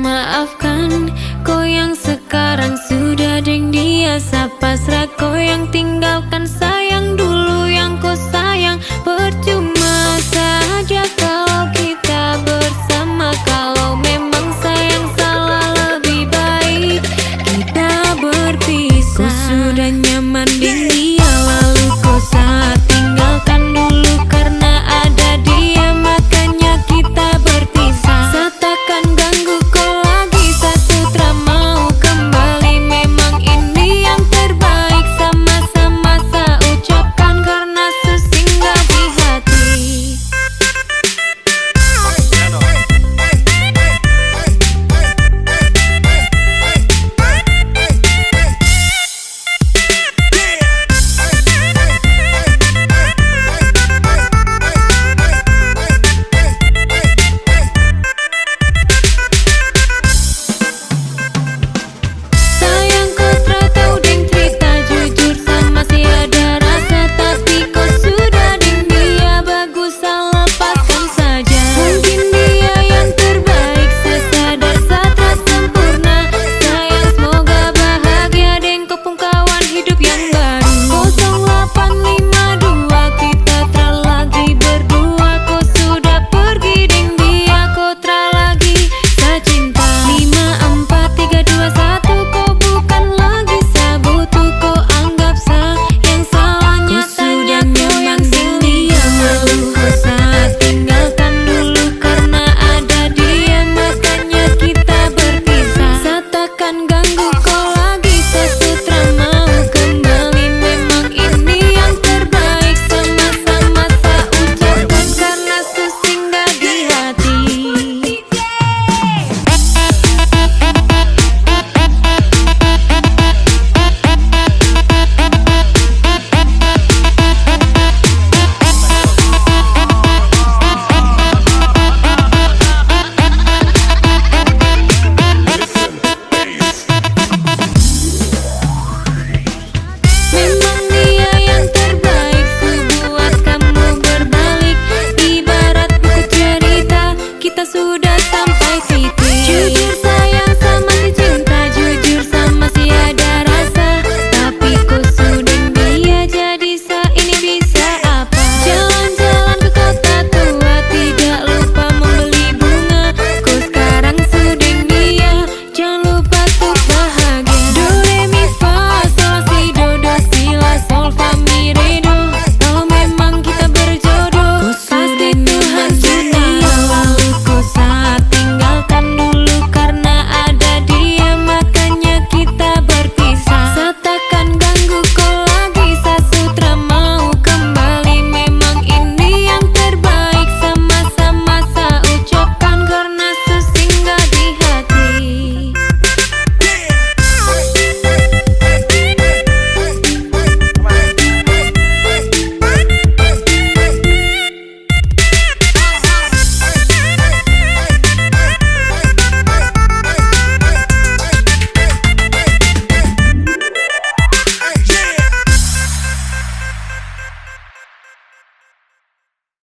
maafkan. Kau yang sekarang sudah deng dia pasrah Kau yang tinggalkan. Sayang dulu yang kau sayang Percuma saja kau kita bersama. Kalau memang sayang salah lebih baik Kita berpisah. Kau sudah nyaman di You.